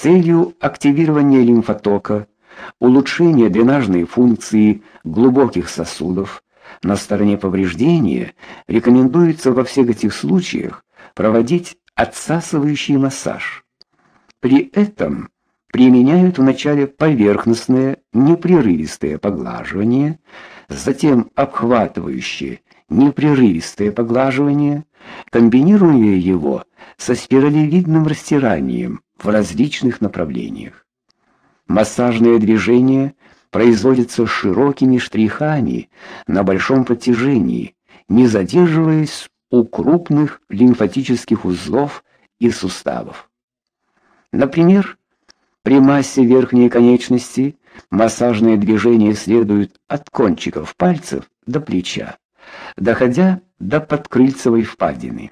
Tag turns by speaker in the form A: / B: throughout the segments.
A: целью активирования лимфотока, улучшения дренажной функции глубоких сосудов на стороне повреждения рекомендуется во всех этих случаях проводить отсасывающий массаж. При этом применяют вначале поверхностное непрерывистое поглаживание, затем обхватывающее непрерывистое поглаживание, комбинируя его со спиралевидным растиранием в различных направлениях. Массажные движения производятся широкими штрихами на большом протяжении, не задерживаясь у крупных лимфатических узлов и суставов. Например, при массе верхней конечности массажные движения следуют от кончиков пальцев до плеча, доходя до подкрыльцевой впадины.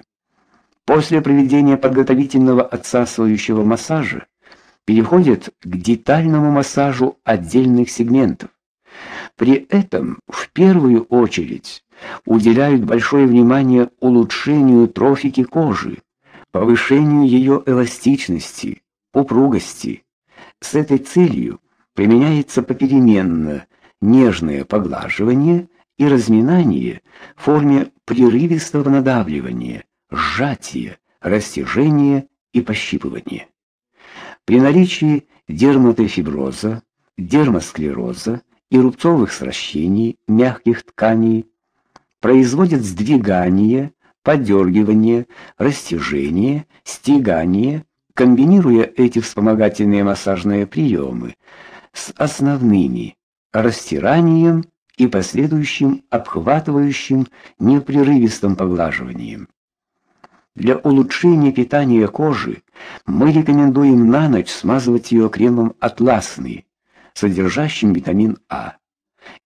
A: После проведения подготовительного отсасывающего массажа переходят к детальному массажу отдельных сегментов. При этом в первую очередь уделяют большое внимание улучшению трофики кожи, повышению ее эластичности, упругости. С этой целью применяется попеременно нежное поглаживание и разминание в форме прерывистого надавливания, сжатия, растяжения и пощипывания. При наличии дерматофиброза, дермосклероза и рубцовых сращений мягких тканей производят сдвигание, подергивание, растяжение, стягание, комбинируя эти вспомогательные массажные приемы с основными растиранием и последующим обхватывающим непрерывистым поглаживанием. Для улучшения питания кожи мы рекомендуем на ночь смазывать ее кремом атласный, содержащим витамин А,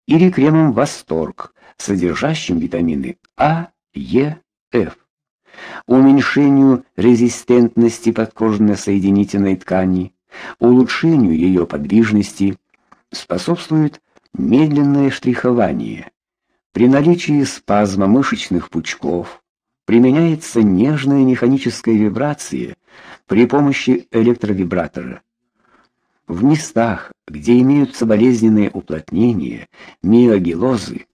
A: или кремом Восторг, содержащим витамины А, Е, Ф. Уменьшению резистентности подкожно-соединительной ткани, улучшению ее подвижности способствует медленное штрихование. При наличии спазма мышечных пучков применяется нежная механическая вибрация при помощи электровибратора. В местах, где имеются болезненные уплотнения, миогелозы,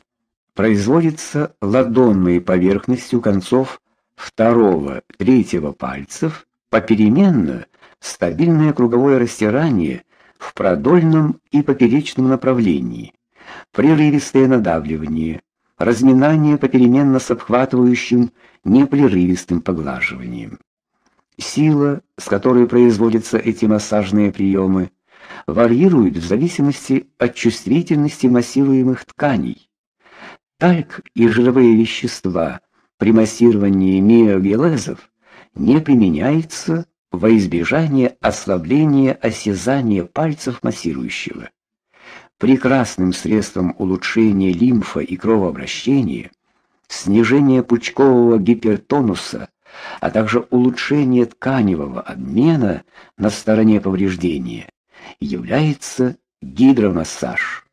A: производится ладонной поверхностью концов второго, третьего пальцев попеременно стабильное круговое растирание в продольном и поперечном направлении, прерывистое надавливание, разминание попеременно с обхватывающим непрерывистым поглаживанием. Сила, с которой производятся эти массажные приемы, варьирует в зависимости от чувствительности массируемых тканей. Тальк и жировые вещества при массировании миогелезов не применяются во избежание ослабления осязания пальцев массирующего. Прекрасным средством улучшения лимфа и кровообращения, снижения пучкового гипертонуса, а также улучшения тканевого обмена на стороне повреждения является гидромассаж.